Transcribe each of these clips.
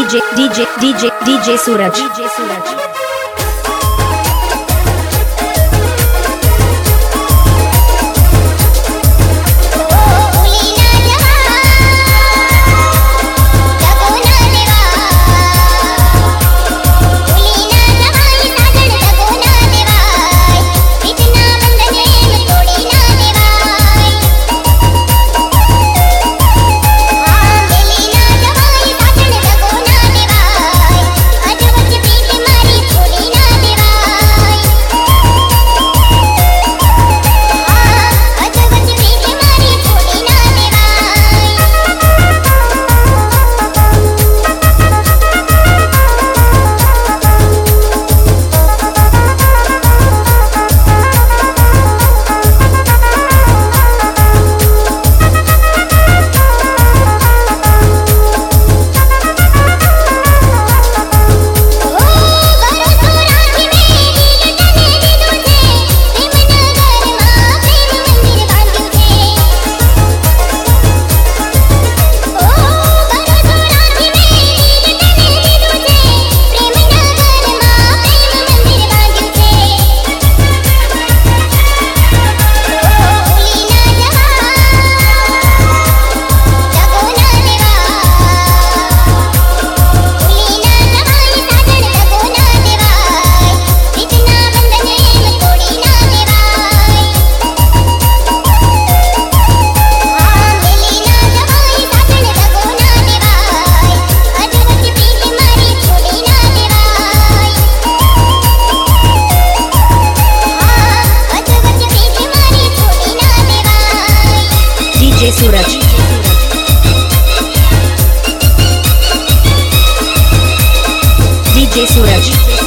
DJ DJ DJ DJ Suraj. DJ Suraj DJ Suraj DJ Suraj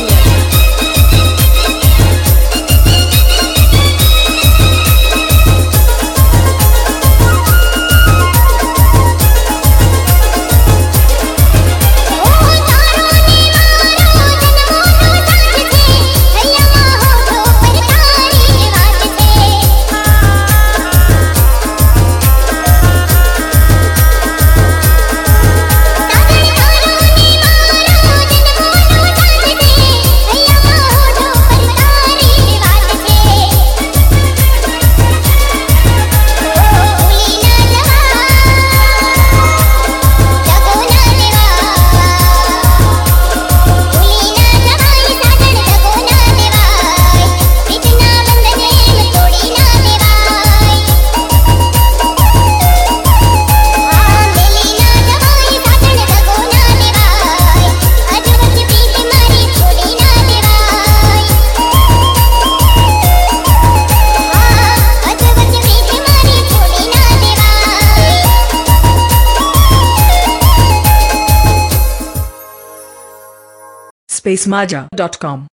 spacemaja.com